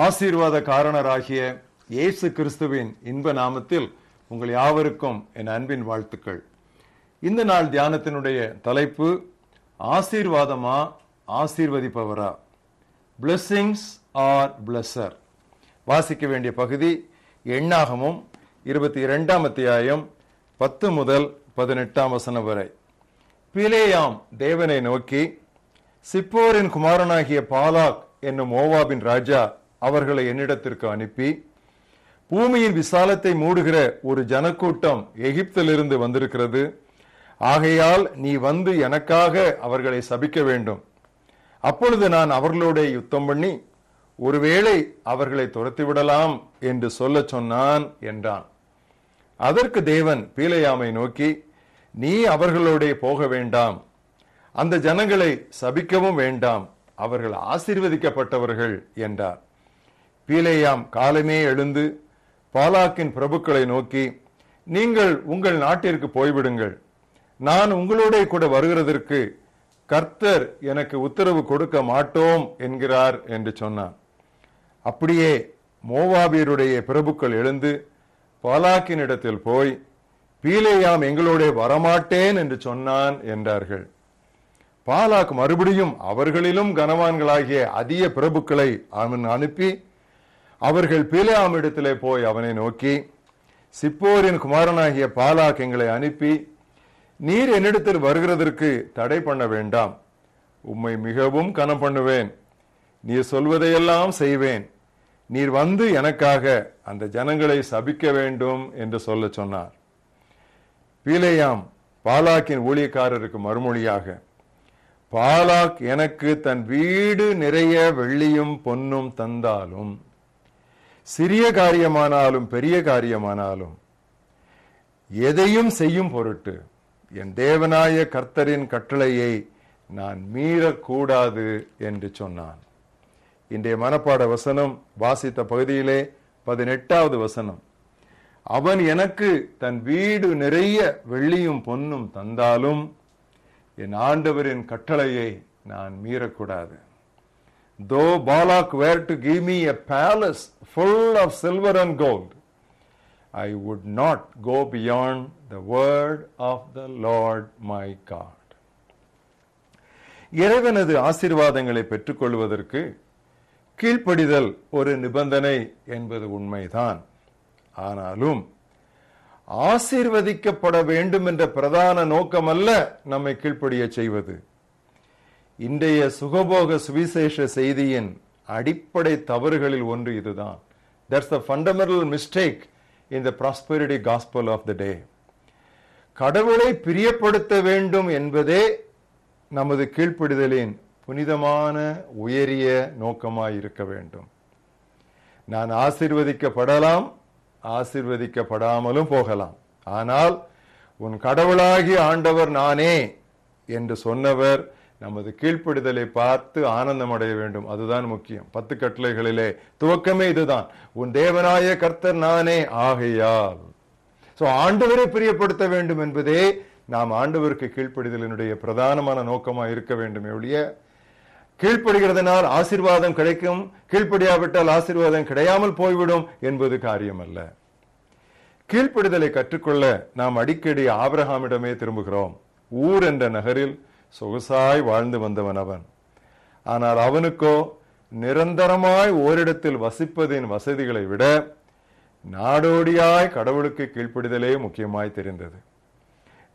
ஆசீர்வாத காரணராகிய இயேசு கிறிஸ்துவின் இன்ப நாமத்தில் உங்கள் யாவருக்கும் என் அன்பின் வாழ்த்துக்கள். இந்த நாள் தியானத்தினுடைய தலைப்பு ஆசீர்வாதமா ஆசீர்வதிப்பவரா? பிளெஸ்ஸிங்ஸ் ஆர் பிளஸ்ஸர் வாசிக்க வேண்டிய பகுதி எண்ணாகமும் இருபத்தி இரண்டாம் அத்தியாயம் பத்து முதல் பதினெட்டாம் வசனம் வரை. பிலேயாம் தேவனை நோக்கி சிப்போரின் குமாரனாகிய பாலாக் என்னும் ஓவாபின் ராஜா அவர்களை என்னிடத்திற்கு அனுப்பி பூமியின் விசாலத்தை மூடுகிற ஒரு ஜனக்கூட்டம் எகிப்திலிருந்து வந்திருக்கிறது. ஆகையால் நீ வந்து எனக்காக அவர்களை சபிக்க வேண்டும். அப்பொழுது நான் அவர்களோட யுத்தம் பண்ணி ஒருவேளை அவர்களை துரத்தி விடலாம் என்று சொல்ல சொன்னான் என்றான். அதற்கு தேவன் பீலையாமை நோக்கி நீ அவர்களோட போக வேண்டாம். அந்த ஜனங்களை சபிக்கவும் வேண்டாம். அவர்கள் ஆசீர்வதிக்கப்பட்டவர்கள் என்றார். பீலேயாம் காலமே எழுந்து பாலாக்கின் பிரபுக்களை நோக்கி நீங்கள் உங்கள் நாட்டிற்கு போய்விடுங்கள். நான் உங்களோட கூட வருகிறதற்கு கர்த்தர் எனக்கு உத்தரவு கொடுக்க மாட்டோம் என்கிறார் என்று சொன்னான். அப்படியே மோவாபியருடைய பிரபுக்கள் எழுந்து பாலாக்கினிடத்தில் போய் பீலேயாம் எங்களோட வரமாட்டேன் என்று சொன்னான் என்றார்கள். பாலாக் மறுபடியும் அவர்களிலும் கனவான்களாகிய அதிக பிரபுக்களை அவன் அனுப்பி அவர்கள் பீலேயாமிடத்திலே போய் அவனை நோக்கி சிப்போரின் குமாரனாகிய பாலாக் எங்களை அனுப்பி நீர் என்னிடத்தில் வருகிறதற்கு தடை பண்ண வேண்டாம். உம்மை மிகவும் கனம் பண்ணுவேன். நீர் சொல்வதையெல்லாம் செய்வேன். நீர் வந்து எனக்காக அந்த ஜனங்களை சபிக்க வேண்டும் என்று சொல்ல சொன்னார். பீலேயாம் பாலாக்கின் ஊழியக்காரருக்கு மறுமொழியாக பாலாக் எனக்கு தன் வீடு நிறைய வெள்ளியும் பொன்னும் தந்தாலும் சிறிய காரியமானாலும் பெரிய காரியமானாலும் எதையும் செய்யும் பொருட்டு என் தேவனாய கர்த்தரின் கட்டளையை நான் மீறக்கூடாது என்று சொன்னான். இன்றைய மனப்பாட வசனம் வாசித்த பகுதியிலே பதினெட்டாவது வசனம். அவன் எனக்கு தன் வீடு நிறைய வெள்ளியும் பொன்னும் தந்தாலும் என் ஆண்டவரின் கட்டளையை நான் மீறக்கூடாது. Though Balak were to give me a palace full of silver and gold I would not go beyond the word of the Lord my God. இறைவனது ஆசீர்வாதங்களை பெற்றுக்கொள்வதற்கு கீழ்ப்படிதல் ஒரு நிபந்தனை என்பது உண்மைதான் ஆனாலும் ஆசீர்வதிக்கப்பட வேண்டும் என்ற பிரதான நோக்கமல்ல நம்மை கீழ்ப்படிய செய்வது இன்றைய சுகபோக சுவிசேஷ செய்தியின் அடிப்படை தவறுகளில் ஒன்று இதுதான். That's the fundamental mistake in the prosperity gospel of the day கடவுளை பிரியப்படுத்த வேண்டும் என்பதே நமது கீழ்ப்பிடுதலின் புனிதமான உயரிய நோக்கமாய் இருக்க வேண்டும். நான் ஆசிர்வதிக்கப்படலாம் ஆசிர்வதிக்கப்படாமலும் போகலாம். ஆனால் உன் கடவுளாகி ஆண்டவர் நானே என்று சொன்னவர் நமது கீழ்ப்பிடுதலை பார்த்து ஆனந்தம் அடைய வேண்டும். அதுதான் முக்கியம். பத்து கட்டளைகளிலே துவக்கமே இதுதான். உன் தேவனாய கர்த்தர் நானே ஆகையால். சோ ஆண்டவரை பிரியப்படுத்த வேண்டும் என்பதே நாம் ஆண்டவருக்கு கீழ்ப்படிதலினுடைய பிரதானமான நோக்கமா இருக்க வேண்டும் ஒழிய கீழ்ப்படுகிறதுனால் ஆசீர்வாதம் கிடைக்கும். கீழ்ப்படியாவிட்டால் ஆசீர்வாதம் கிடையாமல் போய்விடும் என்பது காரியம் அல்ல கீழ்ப்படுதலை கற்றுக்கொள்ள நாம் அடிக்கடி ஆபிரஹாமிடமே திரும்புகிறோம். ஊர் என்ற நகரில் சொகுசாய் வாழ்ந்து வந்தவன் அவன். ஆனால் அவனுக்கோ நிரந்தரமாய் ஓரிடத்தில் வசிப்பதின் வசதிகளை விட நாடோடியாய் கடவுளுக்கு கீழ்ப்பிடுதலே முக்கியமாய் தெரிந்தது.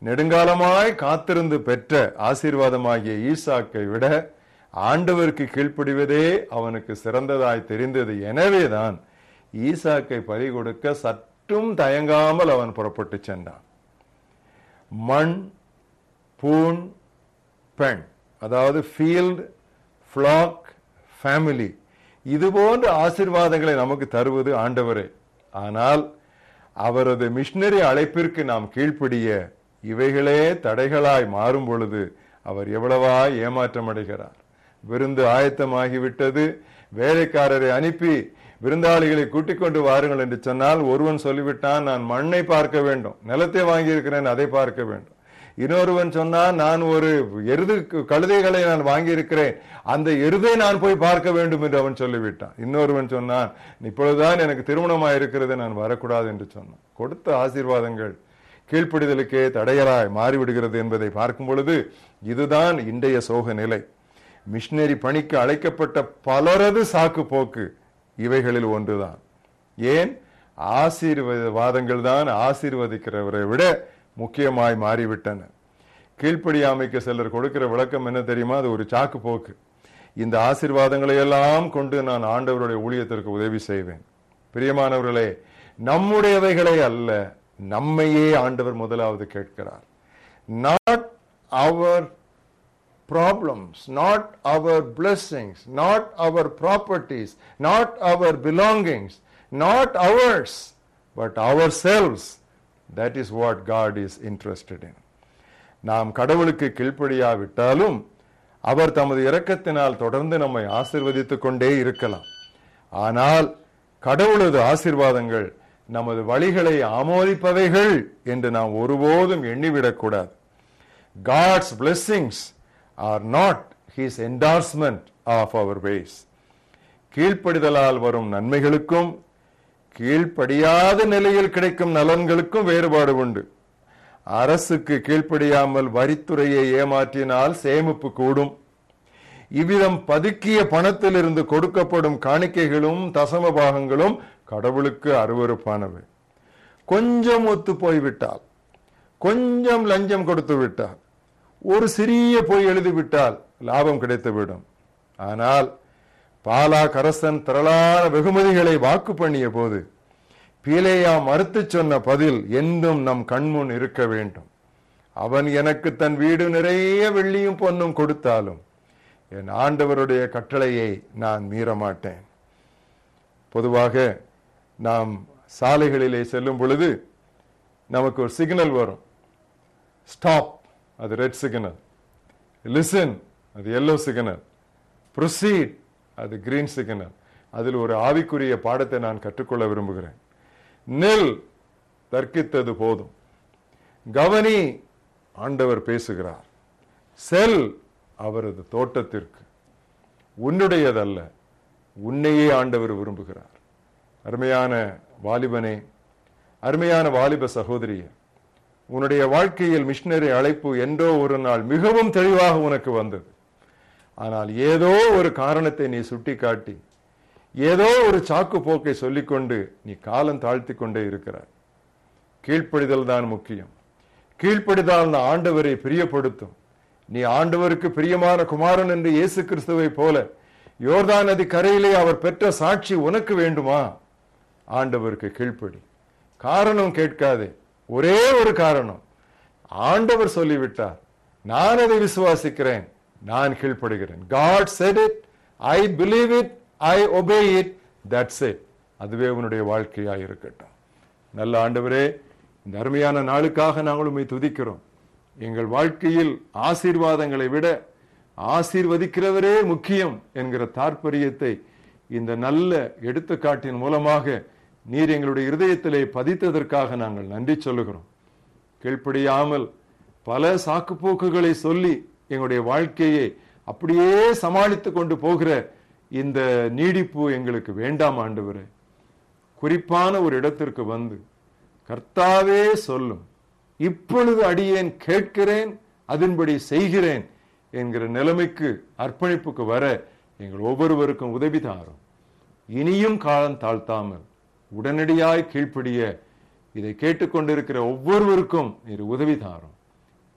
நெடுங்காலமாய் காத்திருந்து பெற்ற ஆசீர்வாதமாகிய ஈசாக்கை விட ஆண்டவருக்கு கீழ்ப்படிவதே அவனுக்கு சிறந்ததாய் தெரிந்தது எனவேதான் ஈசாக்கை பறி கொடுக்க சற்றும் தயங்காமல் அவன் புறப்பட்டு சென்றான். மண் பூண் பெண் அதாவது ஃபீல்டு ஃபிளாக் ஃபேமிலி இது போன்ற ஆசிர்வாதங்களை நமக்கு தருவது ஆண்டவரே. ஆனால் அவரது மிஷினரி அழைப்பிற்கு நாம் கீழ்ப்படிய இவைகளே தடைகளாய் மாறும் பொழுது அவர் எவ்வளவா ஏமாற்றம் அடைகிறார் விருந்து ஆயத்தமாகிவிட்டது. வேலைக்காரரை அனுப்பி விருந்தாளிகளை கூட்டிக் கொண்டு வாருங்கள் என்று சொன்னால் ஒருவன் சொல்லிவிட்டான் நான் மண்ணை பார்க்க வேண்டும். நிலத்தை வாங்கியிருக்கிறேன் அதை பார்க்க வேண்டும். இன்னொருவன் சொன்னான் நான் ஒரு எருது கழுதைகளை நான் வாங்கியிருக்கிறேன். அந்த எருதை நான் போய் பார்க்க வேண்டும் என்று அவன் சொல்லிவிட்டான். இன்னொருவன் சொன்னான் இப்பொழுதுதான் எனக்கு திருமணமாக இருக்கிறது நான் வரக்கூடாது என்று சொன்னான். கொடுத்த ஆசீர்வாதங்கள் கீழ்ப்பிடிதலுக்கே தடையலாய் மாறிவிடுகிறது என்பதை பார்க்கும் பொழுது இதுதான் இன்றைய சோக நிலை. மிஷினரி பணிக்கு அழைக்கப்பட்ட பலரது சாக்கு போக்கு இவைகளில் ஒன்றுதான். ஏன்? ஆசீர்வாதங்கள் தான் ஆசீர்வதிக்கிறவரை விட முக்கியமாய் மாறிவிட்டன. கீழ்ப்படியாமைக்கு சிலர் கொடுக்கிற விளக்கம் என்ன தெரியுமா? அது ஒரு சாக்கு போக்கு இந்த ஆசிர்வாதங்களை எல்லாம் கொண்டு நான் ஆண்டவருடைய ஊழியத்திற்கு உதவி செய்வேன். பிரியமானவர்களே நம்முடையவைகளை அல்ல நம்மையே ஆண்டவர் முதலாவது கேட்கிறார். Not our problems not our blessings not our properties not our belongings not ours but ourselves that is what God is interested in நாம் கடவுளுக்கு கீழ்ப்படியாவிட்டாலும் அவர் தமது இரக்கத்தினால் தொடர்ந்து நம்மை ஆசிர்வதித்துக் கொண்டே இருக்கலாம். ஆனால் கடவுளது ஆசீர்வாதங்கள் நமது வழிகளை ஆமோதிப்பவைகள் என்று நாம் ஒருபோதும் எண்ணிவிடக்கூடாது. God's blessings are not his endorsement of our ways கீழ்ப்படிதலால் வரும் நன்மைகளுக்கும் கீழ்ப்படியாத நிலையில் கிடைக்கும் நலன்களுக்கும் வேறுபாடு உண்டு. அரசுக்கு கீழ்ப்படியாமல் வரித்துறையை ஏமாற்றினால் சேமிப்பு கூடும். இவ்விதம் பதுக்கிய பணத்திலிருந்து கொடுக்கப்படும் காணிக்கைகளும் தசம பாகங்களும் கடவுளுக்கு அருவருப்பானவை. கொஞ்சம் ஒத்து போய்விட்டால் கொஞ்சம் லஞ்சம் கொடுத்து விட்டால் ஒரு சிறிய பொய் எழுதிவிட்டால் லாபம் கிடைத்துவிடும். ஆனால் பாலா கரசன் திரளான வெகுமதிகளை வாக்கு பண்ணிய போது பீலேயா மறுத்து சொன்ன பதில் என்றும் நம் கண்முன் இருக்க வேண்டும். அவன் எனக்கு தன் வீடு நிறைய வெள்ளியும் பொன்னும் கொடுத்தாலும் என் ஆண்டவருடைய கட்டளையை நான் மீற மாட்டேன் பொதுவாக நாம் சாலைகளிலே செல்லும் பொழுது நமக்கு ஒரு சிக்னல் வரும். ஸ்டாப் அது ரெட் சிக்னல். லிசன் அது எல்லோ சிக்னல். ப்ரொசீட் அது கிரீன் சிக்னல் அதில் ஒரு ஆவிக்குரிய பாடத்தை நான் கற்றுக்கொள்ள விரும்புகிறேன். நெல் தர்க்கித்தது போதும். கவனி ஆண்டவர் பேசுகிறார். செல் அவரது தோட்டத்திற்கு. உன்னுடையதல்ல உன்னையே ஆண்டவர் விரும்புகிறார். அருமையான வாலிபனே அருமையான வாலிப சகோதரியே உன்னுடைய வாழ்க்கையில் மிஷினரி அழைப்பு என்றோ ஒரு நாள் மிகவும் தெளிவாக உனக்கு வந்தது. ஆனால் ஏதோ ஒரு காரணத்தை நீ சுட்டிக்காட்டி ஏதோ ஒரு சாக்கு போக்கை சொல்லிக்கொண்டு நீ காலம் தாழ்த்தி கொண்டே இருக்கிறாய். கீழ்ப்படிதல் தான் முக்கியம். கீழ்ப்படிதால் அந்த ஆண்டவரை பிரியப்படுத்தும். நீ ஆண்டவருக்கு பிரியமான குமாரன் என்று இயேசு கிறிஸ்துவை போல யோர்தான் நதி கரையிலே அவர் பெற்ற சாட்சி உனக்கு வேண்டுமா? ஆண்டவருக்கு கீழ்ப்படி. காரணம் கேட்காதே. ஒரே ஒரு காரணம். ஆண்டவர் சொல்லிவிட்டார். நான் அதை விசுவாசிக்கிறேன். நான் கீழ்ப்படுகிறேன். God said it I believe it I obey it that's it அதுவே உன்னுடைய வாழ்க்கையாக இருக்கட்டும். நல்ல ஆண்டவரே இந்த அருமையான நாளுக்காக நாங்கள் உண்மை துதிக்கிறோம். எங்கள் வாழ்க்கையில் ஆசீர்வாதங்களை விட ஆசீர்வதிக்கிறவரே முக்கியம் என்கிற தாற்பரியத்தை இந்த நல்ல எடுத்துக்காட்டின் மூலமாக நீர் எங்களுடைய இருதயத்திலே பதித்ததற்காக நாங்கள் நன்றி சொல்லுகிறோம். கீழ்ப்படியாமல் பல சாக்குப்போக்குகளை சொல்லி எங்களுடைய வாழ்க்கையை அப்படியே சமாளித்து கொண்டு போகிற இந்த நீடிப்பு எங்களுக்கு வேண்டாம் ஆண்டவரே. குறிப்பான ஒரு இடத்திற்கு வந்து கர்த்தாவே சொல்லும் இப்பொழுது அடியேன் கேட்கிறேன் அதன்படி செய்கிறேன் என்கிற நிலைமைக்கு அர்ப்பணிப்புக்கு வர எங்கள் ஒவ்வொருவருக்கும் உதவி தாரும். இனியும் காலம் தாழ்த்தாமல் உடனடியாய் கீழ்ப்படிய இதை கேட்டுக்கொண்டிருக்கிற ஒவ்வொருவருக்கும் இது உதவி தாரும்.